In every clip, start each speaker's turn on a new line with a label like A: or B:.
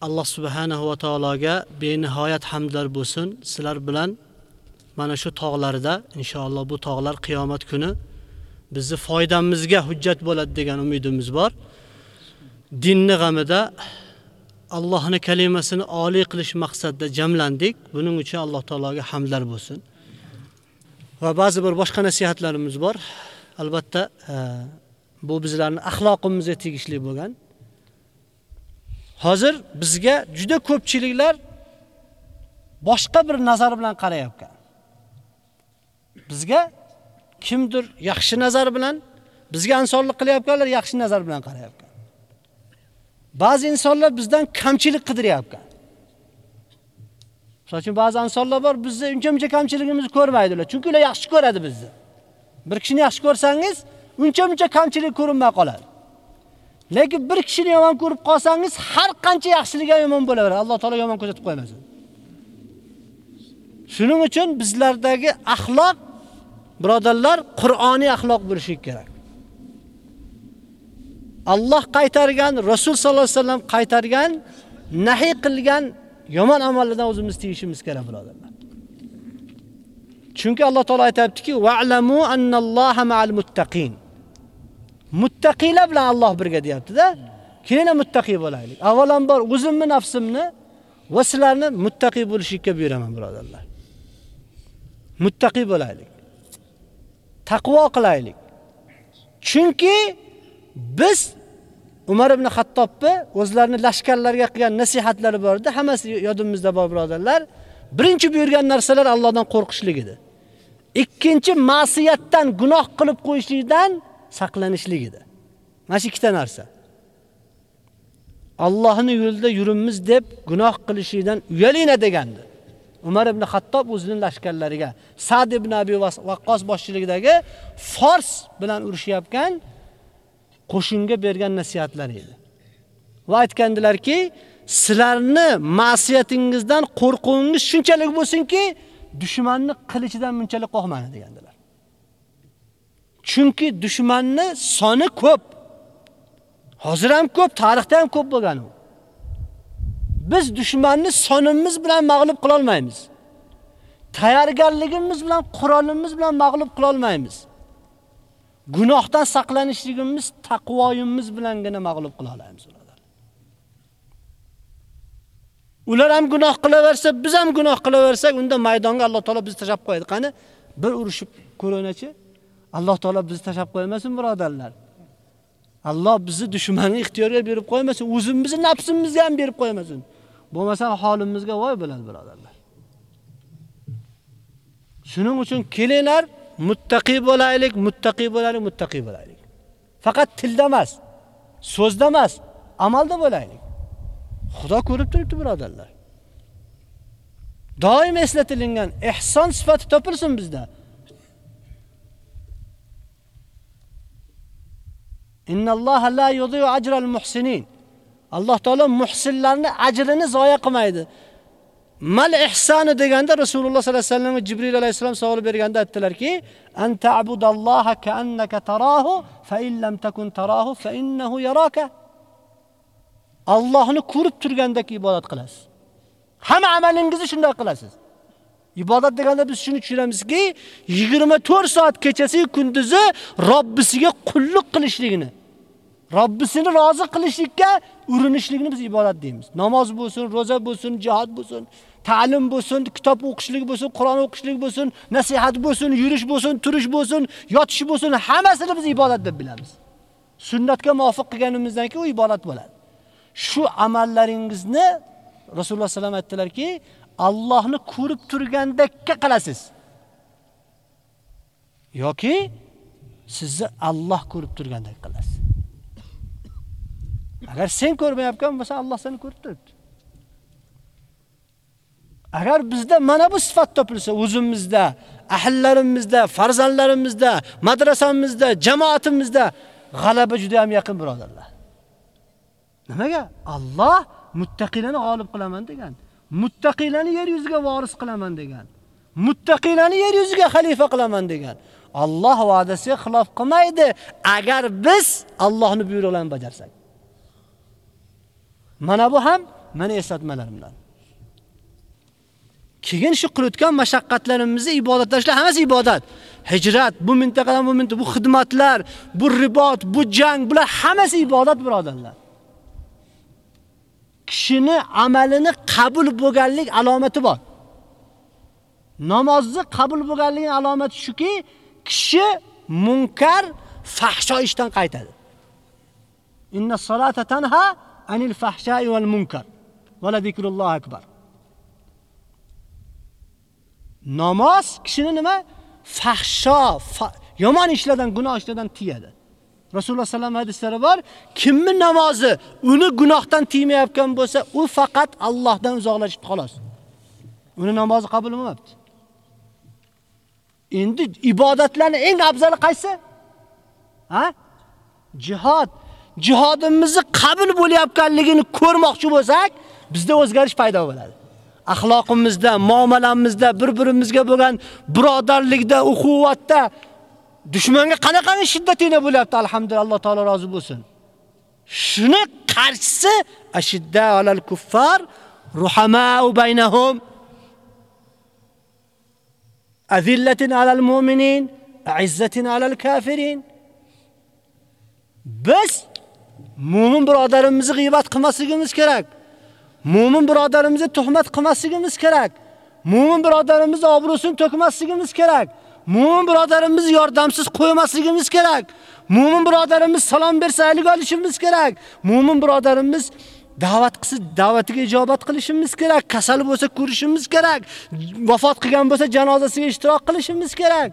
A: Alloh subhanahu va taologa benihoyat hamdlar bo'lsin. Sizlar bilan mana shu tog'larda inshaalloh bu tog'lar qiyomat kuni bizni foydamizga hujjat bo'ladi degan umidimiz bor. Dinni g'amida allohni kalimasini oliy qilish maqsadida jamlandik. Buning uchun alloh taologa hamdlar bo'lsin. Va ba'zi bir boshqa nasihatlarimiz bor. Albatta e, bu bizlarni axloqimizga tegishli bo'lgan hozir bizga juda ko'pchiliklar boshqa bir nazar bilan qarayapti. Bizga kimdir yaxshi nazar bilan, bizga insonlik qilyaptilar, yaxshi nazar bilan qarayapti. Ba'zi insonlar bizdan kamchilik qidiryapti. Masalan, uchun ba'zi insonlar bor, bizni uncha-muncha kamchiligimizni ko'rmaydilar, chunki ular yaxshi ko'radi bizni. Bir kishini yaxshi ko'rsangiz, uncha-muncha kamchilik ko'rinmay qoladi. Lekin bir kishini yomon ko'rib qolsangiz, har qancha yaxshiligi ham yomon bo'laveradi. Alloh taolo yomon ko'rsatib qo'ymasin. Shuning uchun bizlardagi axloq birodarlar Qur'oniy axloq bo'lishi kerak. Alloh qaytargan, Rasul sollallohu alayhi vasallam qaytargan, nahiy qilgan yomon amallardan o'zimiz tiyishimiz kerak birodarlar. Chunki Alloh taolo aytayaptiki: "Va'lamu annalloha ma'al muttaqin." Muttaqilar bilan Alloh birga deyapti-da. Keyin muttaqi bo'laylik. Avvalambor o'zimni nafsimni va sizlarni muttaqi bo'lishga buyuraman, birodarlar. Muttaqi bo'laylik. Taqvo qilaylik. Chunki biz Umar ibn Xattobni o'zlarini lashkarlarga qilgan nasihatlari bor edi, hammasi yodimizda bor, birodarlar. Birinchi buyurgan narsalar Allohdan qo'rqishlik edi. Ikkinchi ma'siyatdan, gunoh qilib qo'yishlikdan saqlanishlik edi. Mana shu ikkita narsa. Allohning yo'lida yurimiz deb gunoh qilishidan uyalina degandi. Umar ibn Xattob o'zining lashkarlariga Sa'd ibn Abi Waqqas boshchiligidagi Fors bilan urushayotgan qo'shinga bergan nasihatlari edi. Va aytgandilarki, sizlarni ma'siyatingizdan qo'rquvingiz shunchalik bo'lsinki, dushmanni qilichidan bunchalik qo'rqmang degandilar. Chunki dushmanni soni ko'p. Hozir ham ko'p, tarixda ham ko'p bo'lgan u. Biz dushmanni sonimiz bilan mag'lub qila olmaymiz. Tayyorgarligimiz bilan, qurolimiz bilan mag'lub qila olmaymiz. Gunohdan saqlanishligimiz, taqvoyimiz bilangina mag'lub qila olamiz, birodar. Ular ham gunoh qilaversa, biz ham gunoh qilaversak, unda maydonga Alloh taolo bizni tashab qo'yadi. Qani bir urushib ko'raynachi? Alloh taolo bizni tashab qo'ymasin, birodarlar. Alloh bizni dushmanning ixtiyoriga berib qo'ymasin, o'zimizni nafsimizga ham berib qo'ymasin. Bo'lmasa holimizga voy bo'ladi, birodarlar. Shuning uchun kelinglar, muttaqi bo'laylik, muttaqi bo'laylik, muttaqi bo'laylik. Faqat tilda emas, so'zda emas, amalda bo'laylik. Xudo ko'rib turibdi, birodarlar. Doim eslatilingan ihson sifati topilsin bizda. Innalloha la yudiyu ajral muhsinin. Alloh taolo muhsinlarning ajrini zoya qilmaydi. Mal ihsoni deganda Rasululloh sollallohu alayhi vasallam Jibril alayhisalom savol berganda aytdilarki, "An ta'budalloha ka'annaka tarahu, fa in lam takun tarahu fa innahu yaraka." Allohni ko'rib turgandek ibodat qilasiz. Hamma amalingizni shunday qilasiz. Ibodat deganda biz shuni tushuramizki, 24 soat kechasi kunduzi Robbisiga qulluq qilishligini, Robbisini rozi qilishlikka urinishlikni biz ibodat deymiz. Namoz bo'lsin, roza bo'lsin, jihad bo'lsin, ta'lim bo'lsin, kitob o'qishlik bo'lsin, Qur'on o'qishlik bo'lsin, nasihat bo'lsin, yurish bo'lsin, turish bo'lsin, yotish bo'lsin, hammasini biz ibodat deb bilamiz. Sunnatga muvofiq qilganimizdan keyin u ibodat bo'ladi. Shu amallaringizni Rasululloh sallam aytdilarki, Allohni ko'rib turgandekka qilasiz. yoki sizni Alloh ko'rib turgandek qilasiz. Agar sen ko'rmayotgan bo'lsa, Alloh seni ko'rib turibdi. Agar bizda mana bu sifat topilsa, o'zimizda, ahllarimizda, farzandlarimizda, madrasamizda, jamoatimizda g'alaba juda ham yaqin birodarlar. Nimaga? Alloh muttaqilarni g'olib qilaman degan. Muttaqilarni yer yuziga voris qilaman degan. Muttaqilarni yer yuziga xalifa qilaman degan. Alloh va'dasiga xilof qilmaydi agar biz Allohning buyruqlarini bajarsak. Mana bu ham mana eslatmalarimdan. Keyin shu qilayotgan mashaqqatlarimizni ibodatlashlar hammasi ibodat. Hijrat, bu mintaqadan bu mintaqa, bu xizmatlar, bu ribot, bu jang, bular hammasi ibodat birodarlar. Kishini amalini qabul bo'lganlik alomati bor. Namozni qabul bo'lganligining alomati shuki, kishi munkar, fahsho ishdan qaytadi. Inna solata tanha anil fahsha'i wal munkar. Va la zikrulloh akbar. Namoz kishini nima? Fahsho, fa yomon ishlardan, gunoh ishlardan tiyadi. Rasululloh sallam hadislari bor, kimni namozi uni gunohdan tiymayotgan bo'lsa, u faqat Allohdan uzoqlashib xolos. Uni namozi qabul bo'lmabdi. Endi ibodatlarning eng afzali qaysi? Ha? Jihad. Jihodimizni qabul bo'layotganligini ko'rmoqchi bo'lsak, bizda o'zgarish paydo bo'ladi. Axloqimizda, muomalamizda, bir-birimizga bo'lgan birodarlikda, uquvatda dushmanga qanaqa shiddatina bo'lyapti, alhamdulillah, Alloh taolo rozi bo'lsin. Shuni qarshisi ashidda alal kuffar ruhamau baynahum azillatin alal mu'minin izzatin alal kafirin. Biz mu'min birodarimizni g'ibat qilmasligimiz kerak. Mu'min birodarimizni tuhmat qilmasligimiz kerak. Mu'min birodarimiz obro'sini to'kmasligimiz kerak. Mu'min birodarimizni yordamsiz qo'ymasligimiz kerak. Mu'min birodarimiz salom bersa aylik olishimiz kerak. Mu'min birodarimiz da'vat qilsa da'vatiga ijobat qilishimiz kerak. Kasal bo'lsa ko'rishimiz kerak. Vafot qilgan bo'lsa janozasiga ishtirok qilishimiz kerak.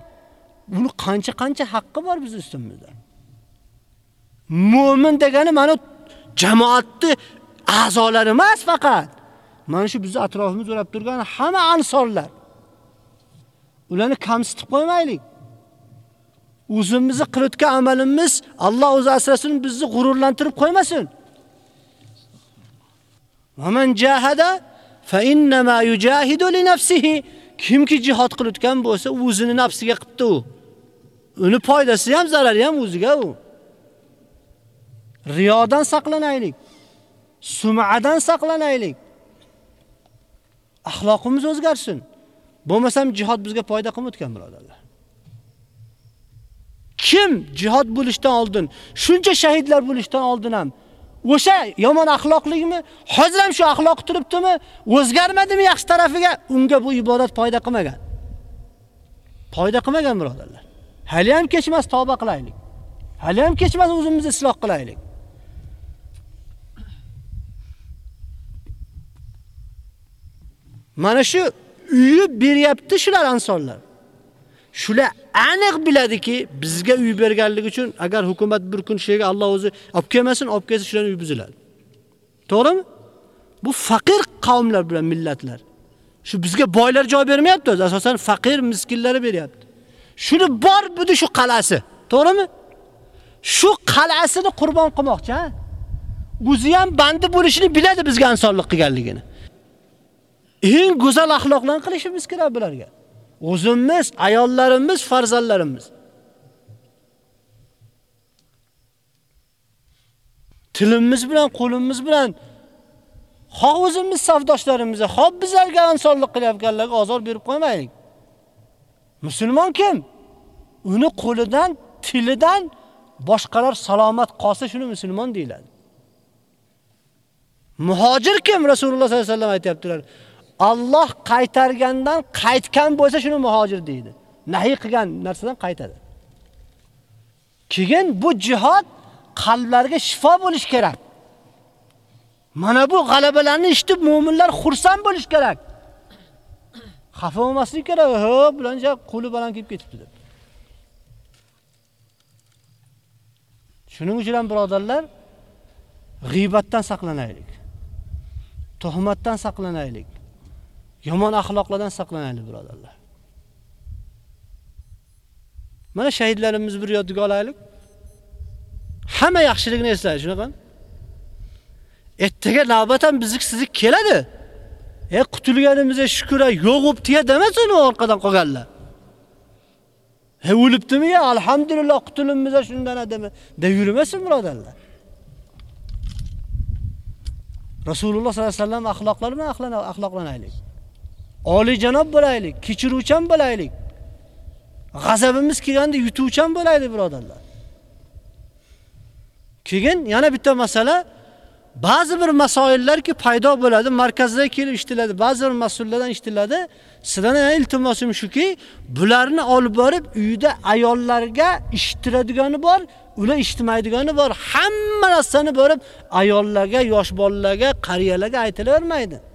A: Buni qancha-qancha haqqi bor biz ustimizda. Mu'min degani mana jamoatni a'zolari emas faqat. Mana shu bizni atrofimiz o'rab turgan hamma ansorlar. Ularni kamsitib qo'ymaylik. O'zimizni qilayotgan amalimiz Alloh o'zi asrasin bizni g'ururlantirib qo'ymasin. Va man jahada fa innama yujahidu li nafsihi. Kimki jihad qilayotgan bo'lsa, o'zini nafsiga qilibdi u. Uni foydasi ham, zarari ham o'ziga u. Riyodan saqlanaylik. Sum'adan saqlanaylik. Axloqimiz o'zgarsin. Bo'lmasam jihad bizga foyda qilmayotgan birodarlar. Kim jihad bo'lishdan oldin, shuncha shahidlar bo'lishdan oldin ham o'sha yomon axloqligimi, hozir ham shu axloq turibdimi, o'zgarmadimi yaxshi tarafiga, unga bu ibodat foyda qilmagan. Foyda qilmagan birodarlar. Hali ham kechmas tavba qilaylik. Hali ham kechmas o'zimizni isloq qilaylik. Mana shu uyib beryapti shular ansonlar. Shular aniq biladiki, bizga uy berganligi uchun agar hukumat bir kun shega Alloh o'zi olib kelmasin, olib kelsa shularning uy buziladi. To'g'rimi? Bu faqir qavmlar bilan millatlar. Shu bizga boylar joy bermayapti, asosan faqir miskinlari beryapti. Shuni bor budi shu qal'asi. To'g'rimi? Shu qal'asini qurbon qilmoqchi, ha? O'zi ham bandi bo'lishini biladi bizga insonlik qilganligini. Eng go'zal axloqdan qilishimiz kerak bularga. O'zimiz, ayollarimiz, farzandlarimiz. Tilimiz bilan, qo'limiz bilan xoh o'zimiz savdoshlarimizga, xoh bizlarga insonlik qilayotganlarga azor berib qo'ymaylik. Musulmon kim? Uni qo'lidan, tilidan boshqalar salomat qolsa shuni musulmon deyiladi. Muhojir kim? Rasululloh sollallohu alayhi vasallam aytibdilar. Alloh qaytargandan qaytgan bo'lsa shuni muhojir deydi. Nahiy qilgan narsadan qaytadi. Keyin bu jihad qalblarga shifo bo'lish kerak. Mana bu g'alabalarni eshitib mu'minlar xursand bo'lish kerak. Xafa bo'lmaslik kerak. Ho, bilancha qo'li baland kelib ketibdi deb. Shuning uchun ham birodarlar, g'iybatdan saqlanaylik. Tuhmatdan saqlanaylik. Yomon axloqlardan saqlanaylik, birodarlar. Mana shahidlarimizni bir yodga olaylik. Hamma yaxshiligini eslaylik, shunaqa. Ertaga navbat ham bizni sizni keladi. E qutulganimizga shukr, yo'q bo'pti-ya demasin u orqadan qolganlar. He o'libdimi ya? Alhamdulillah qutulimiz shundan adami. De yurmasin birodarlar. Rasululloh sollallohu alayhi vasallam axloqlari bilan axloqlanaylik. Oliy janob bo'laylik, kechiruvchan bo'laylik. G'azabimiz kelganda yutuvchan bo'laylik birodarlar. Keyin yana bitta masala ba'zi bir masoillarki paydo bo'ladi, markazda kelib ishtiladi, ba'zi bir mas'ullardan ishtiladi. Sizlardan iltimosim shuki, bularni olib borib uyda ayollarga ishtiradiganı bor, ular ishtimaydigani bor. Hamma narsani borib ayollarga, yosh bolalarga, qariyalarga aytilavermaydi.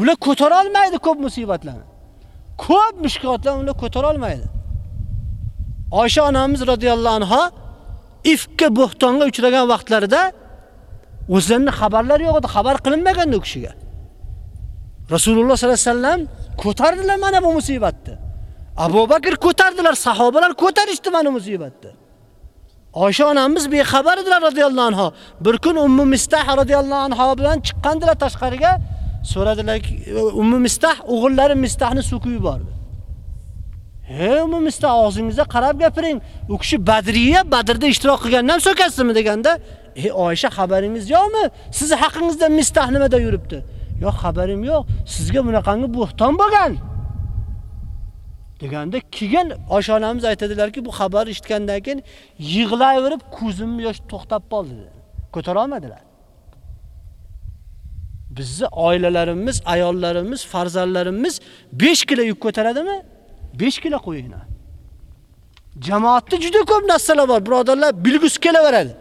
A: Ular ko'tara olmaydi ko'p musibatlarni. Ko'p mushkilotlarni ular ko'tara olmaydi. Oysha onamiz radhiyallohu anha ifkka bo'xtonga uchragan vaqtlarida o'zlarini xabarlari yo'q edi, xabar qilinmagandi u kishiga. Rasululloh sollallohu alayhi vasallam ko'tardilar mana bu musibatni. Abu Bakr ko'tardilar, sahobalar ko'tarishdi mana musibatni. Oysha onamiz bexabar edilar radhiyallohu anha. Bir kun Ummu Mistah radhiyallohu anha bilan chiqqandilar tashqariga, so'radilarki, Ummu Mistah o'g'illari Mistahni suv quyib yubordi. He, Ummu Mistah og'zingizga qarab gapiring. U kishi Badriya, Badrda ishtirok qilgandan so'kasizmi deganda, "Ey Oysha, xabaringiz yo'qmi? Siz haqingizda Mistah nimada yuribdi?" "Yo'q, xabarim yo'q. Sizga bunaqangi bo'xton bo'lgan." deganda keyin Oysha onamiz aytadilarki, bu xabar eshitgandan keyin yig'layverib ko'zim yosh to'xtab qoldi dedi. Ko'tara olmadilar. Bizni oilalarimiz, ayollarimiz, farzandlarimiz 5 kilo yuk ko'taradimi? 5 kilo qo'yinglar. Jamoatda juda ko'p narsalar bor, birodarlar, bilgus kelaveradi.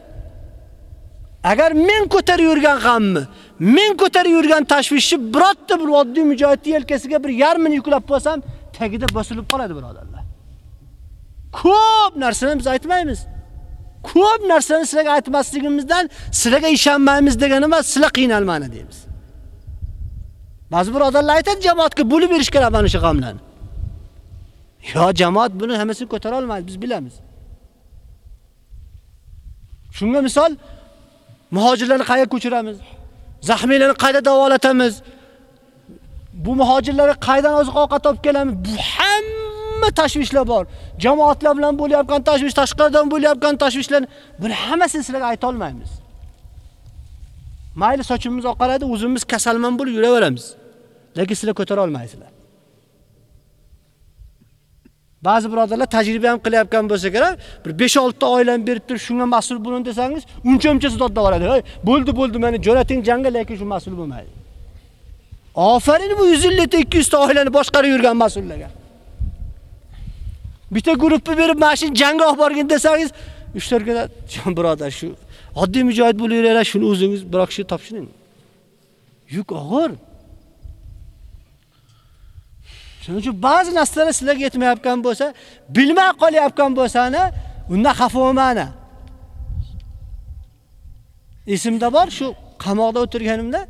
A: Agar men ko'tarib yurgan g'amni, men ko'tarib yurgan tashvishni birorta bir oddiy mujohidni yelkasiga bir yarmini yuklab qo'ysam, tagida bosilib qoladi, birodarlar. Ko'p narsani biz aytmaymiz. Ko'p narsani sizlarga aytmasligimizdan sizlarga ishonmaymiz degani emas, sizlar qiynalmani deymiz. Ba'zi birodarlar aytadi jamoatga bo'lib berish kerak mana shu g'amlarni. Yo jamoat buni hammasini ko'tara olmaydi, biz bilamiz. Shunga misol muhojirlarni qayerga ko'chiramiz? Zaxmiylarni qayerda davolatamiz? Bu muhojirlarga qayerdan oziq-ovqat olib kelamiz? Bu hamma tashvishlar bor. Jamoatlar bilan bo'layotgan tashvish, tashqaridan bo'layotgan tashvishlar, buni hammasini sizlarga ayta olmaymiz. Mayli sochimiz oqaradi, o'zimiz kasalman bo'lib yuraveramiz. Lekin sizlar ko'tara olmaysizlar. Ba'zi birodarlar tajriba ham qilyapgan bo'lsa kerak, bir 5-6 ta oilani berib turib, shunga mas'ul bo'lun desangiz, uncha-uncha zot boradi. Hey, bo'ldi, bo'ldi, meni jo'nating jangga, lekin shu mas'ul bo'lmaydi. Ofarin bu 150 ta 200 ta oilani boshqarib yurgan mas'ullarga. Bitta guruhni berib, mashin jangga olib borgin desangiz, 3 jon birodar shu oddiy mujohid bo'lib yuraylar, shuni o'zingiz bir kishi topshiring. Yuk og'ir. Shuning uchun ba'zi narsalar sizlarga yetmayotgan bo'lsa, bilmay qolyapgan bo'lsangiz, unda xafa bo'lmanglar. Esimda bor, shu qamoqda o'tirganimda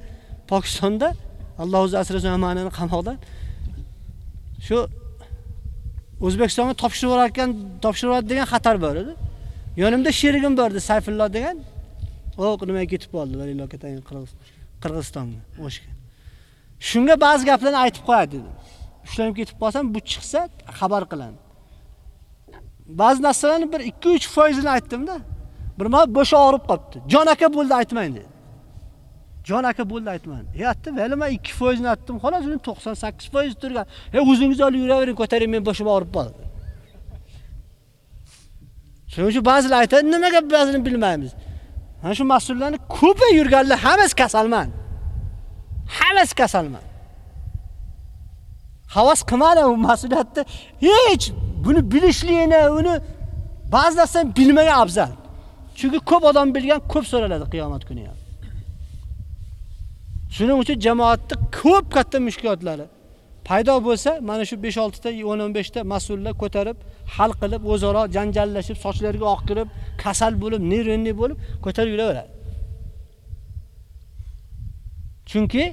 A: Pokistonda Alloh o'zi asrasin amanini qamoqdan. Shu O'zbekistonga topshirib yuborayotgan, topshirib degan xatar bor edi. Yonimda sherigim bordi, Sayfullo degan. O, nimaga ketib qoldi, Valilloh ketayin Qirg'izistonga, o'shga. Shunga ba'zi gaplarni aytib qo'yadi dedim. Ushlanib ketib qolsam, bu chiqsa xabar qilaman. Ba'zi narsalarni bir 2-3 foizini aytdim-da. Bir mal bo'sh og'rib qopti. Jon aka bo'ldi aytmang dedi. Jon aka bo'ldi aytmang. E aytdim, "Vali men 2 foizini aytdim, xolos uni 98 foiz turgan. E o'zingiz olib yuravering, ko'taring, men boshim og'rib qoldi." Shuning uchun ba'zilar aytadi, nimaga ba'zini bilmaymiz. Mana shu mas'ullarni ko'pi yurganlar hammasi kasalman. Hammasi kasalman. Havas qilmadim bu mas'uliyatni hech buni bilishligini, uni ba'zi narsani bilmagan afzal. Chunki ko'p odam bilgan ko'p so'raladi qiyomat kuni ham. Shuning uchun jamoatda ko'p katta mushkulotlari paydo bo'lsa, mana shu 5-6 ta, 10-15 ta mas'ullar ko'tarib, hal qilib, o'zaro janjallashib, sochlariga oq kirib, kasal bo'lib, nervenli bo'lib ko'tarib yuraveradi. Chunki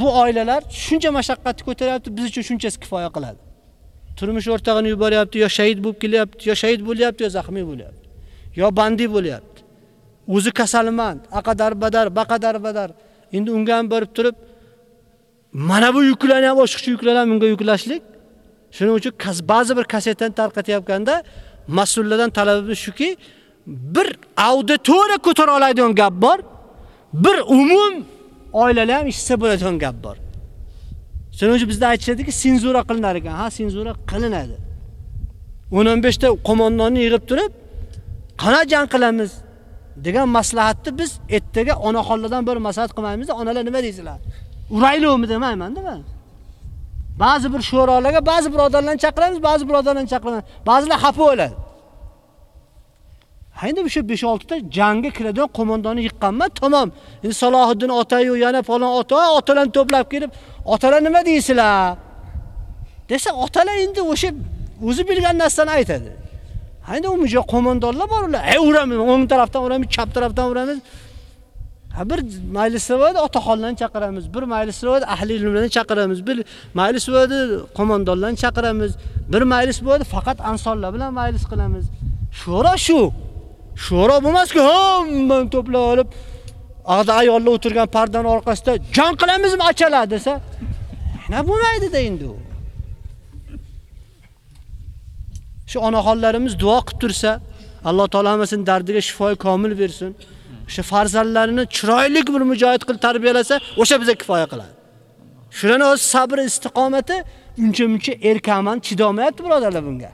A: bu oilalar shuncha mashaqqatni ko'taryapti, biz uchun shunchasi kifoya qiladi. Turmush o'rtog'ini yuboryapti, yo shahid bo'lib kelyapti, yo shahid bo'lyapti, yo zaxmi bo'lyapti. Yo bandi bo'lyapti. O'zi kasalmand, aqadar badar, baqadar badar. Endi unga ham borib turib, mana bu yuklarni ham boshqacha yuklarni unga yuklashlik. Shuning uchun ba'zi bir kasetdan tarqatayotganda mas'ullardan talabimiz shuki, bir auditoriya ko'tara oladigan gap bor, bir umum oilalar ham ishsa bo'ladigan gap bor. Shuning uchun bizda aytishadiki, senzura qilinar ekan. Ha, senzura qilinadi. 15 ta qo'mondonni yig'ib turib, qana jang qilamiz degan maslahatni biz ertaga onaxonlardan bir maslahat qilmaymiz, onalar nima deysizlar? Uraylikmi demaymanda men. Ba'zi bir sho'rolarga ba'zi birodarlarni chaqiramiz, ba'zi birodarlarni chaqiramiz. Ba'zilar xafa bo'ladi. Endi o'sha 5-6 ta jangga kiradigan qo'mondonni yiqqanman, tamom. Endi Salohiddin otayu yana falon ota, otalarni to'plab kelib, otalar nima deysizlar? Desa, otalar endi o'sha o'zi bilgan narsani aytadi. Endi u mujo qo'mondonlar bor ular. Ey uramiz, o'ng tarafdan uramiz, chap tarafdan uramiz. Ha bir majlis bo'ladi, otaxonlarni chaqiramiz, bir majlis bo'ladi, ahli ilmlarni chaqiramiz, bir majlis bo'ladi, qo'mondonlarni chaqiramiz, bir majlis bo'ladi, faqat ansonlar bilan majlis qilamiz. Shura shu. Sho'ro bo'lmas-ku, hammani to'plab olib, ag'da ayollar o'tirgan pardan orqasida jon qilamizmi achalar desa, nima bo'lmaydi-da endi u. Shu onaxonlarimiz duo qilib tursa, Alloh taolamasin dardiga shifoi komil bersin. O'sha farzandlarini chiroyli bir mujohid qilib tarbiyalasa, o'sha bizga kifoya qiladi. Shularning o'z sabr istiqomati uncha-muncha erkaman chidamayapti birodarlar bunga.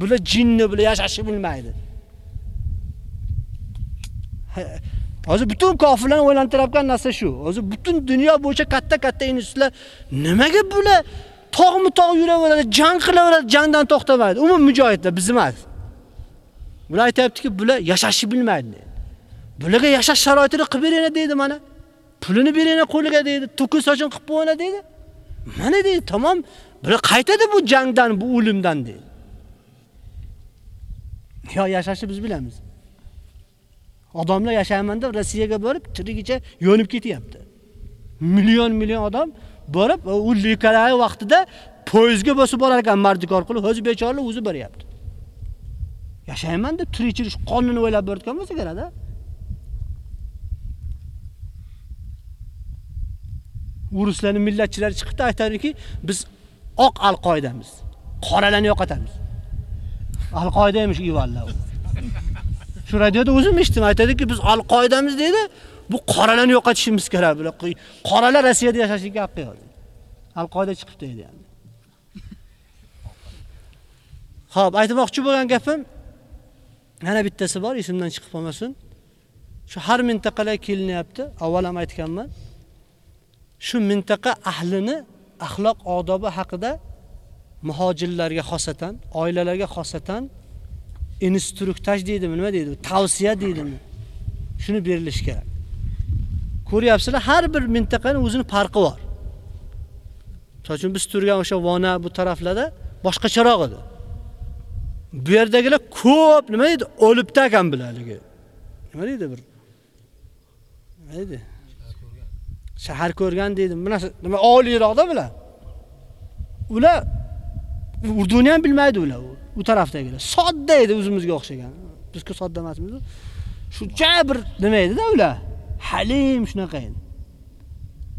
A: Bular jinni bular yashashni bilmaydi. Hozir butun kofirlarni o'ylantirayotgan narsa shu. Hozir butun dunyo bo'yicha katta-katta institutlar nimaga bular tog'mi tog' yuraveradi, jang qilaveradi, jangdan to'xtamaydi. Umum mujohidlar biz emas. Bular aytayaptiki, bular yashashni bilmaydi. Bularga yashash sharoitini qilib beringlar dedi mana. Pulini beringlar qo'liga dedi, to'kin sochin qilib qo'yinglar dedi. Mana dedi, tamom. Bular qaytadi bu jangdan, bu o'limdan dedi. Yo yashashni biz bilamiz. Odamlar yashayman deb Rossiyaga borib, tirigicha yo'nib ketyapti. Million million odam borib, u likalay vaqtida poyezdga bosib borar ekan mardikor qilib, o'zi bechoralar o'zi boryapti. Yashayman deb tirichirish qonunini o'ylab borayotgan bo'lsa kerak-da. Ruslarning millatchilari chiqibdi aytadiki, biz oq alqoidamiz. Qoralarni yo'qotamiz. Al-qoida emish ivallar. Shu radioda o'zim eshitdim, aytadiki, biz al-qoidamiz dedi, Bu qoralarni yo'qotishimiz kerak bular. Qoralar Rossiyada yashashga haqqi yo'q. Al-qoida chiqibdi dedi. yani. Xo'p, aytmoqchi bo'lgan gapim yana bittasi bor, esimdan chiqib qolmasin. Shu har mintaqalar kelinyapti, avval ham aytganman. Shu mintaqa ahlini axloq odobi haqida muhojirlarga xosatan, oilalarga xosatan instruktaj deydimi, nima deydi? Tavsiya deydimi? Shuni berilish kerak. Ko'ryapsizlar, har bir mintaqaning o'zini farqi bor. Chunki biz turgan o'sha Vona bu taraflarda boshqacharoq edi. Bu yerdagilar ko'p nima deydi? O'libdi ekan bilaligi. Nima deydi bir? Nima deydi? Shahar ko'rgan deydi. narsa nima oliyroqda bular. Ular Urduni ham bilmaydi ular. U tarafdagilar. Sodda edi o'zimizga o'xshagan. Bizga sodda emasmiz. Shuncha bir nima edi-da ular. Halim shunaqa edi.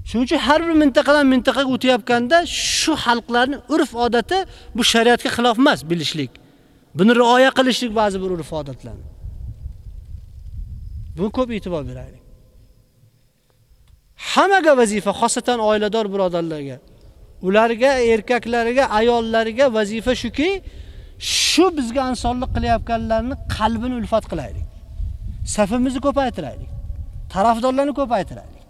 A: Shuning uchun har bir mintaqadan mintaqaga o'tayotganda shu xalqlarning urf odati bu shariatga xilof emas bilishlik. Buni rioya qilishlik ba'zi bir urf-odatlar. Buni ko'p e'tibor beraylik. Hammaga vazifa, xosatan oilador birodarlarga, ularga, erkaklariga, ayollariga vazifa shuki, shu bizga ansonlik qilayotganlarni qalbini ulfat qilaylik. Safimizni ko'paytiraylik. Tarafdorlarni ko'paytiraylik.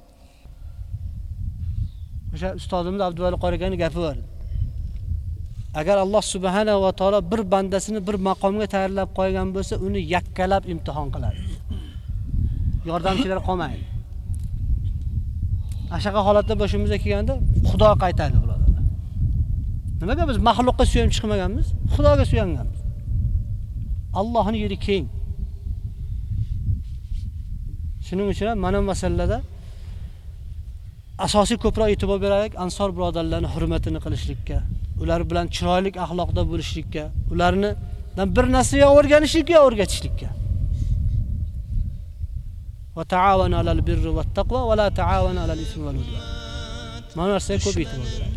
A: O'sha ustozimiz Abduvali Qoragani gapi bor. Agar Alloh subhanahu va taolo bir bandasini bir maqomga tayyorlab qo'ygan bo'lsa, uni yakkalab imtihon qiladi. Yordamchilar qolmaydi. Ashaqa holatda boshimizga kelganda Xudo qaytadi. Nimaga biz mahluqqa suyanib chiqmaganmiz? Xudoga suyanganmiz. Allohning yeri keng. Shuning uchun ham mana masalada asosiy ko'proq e'tibor beraylik ansor birodarlarning hurmatini qilishlikka, ular bilan chiroyli axloqda bo'lishlikka, ularni bir narsa o'rganishlikka, o'rgatishlikka. Va ta'awanu 'alal birri va taqva va la ta'awanu 'alal ismi wal 'udwan. Mana narsaga ko'p e'tibor beraylik.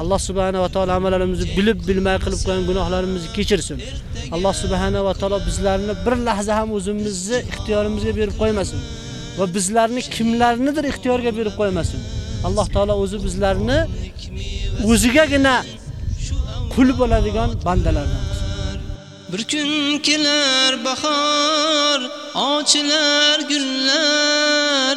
A: Alloh subhanahu va taolo amallarimizni bilib bilmay qilib qo'ygan gunohlarimizni kechirsin. Alloh subhanahu va taolo bizlarni bir lahza ham o'zimizni ixtiyorimizga berib qo'ymasin va bizlarni kimlarnidir ixtiyorga berib qo'ymasin. Alloh taolo o'zi bizlarni o'zigagina qul bo'ladigan bandalardan
B: Bir kun kelar bahor, ochilar gullar,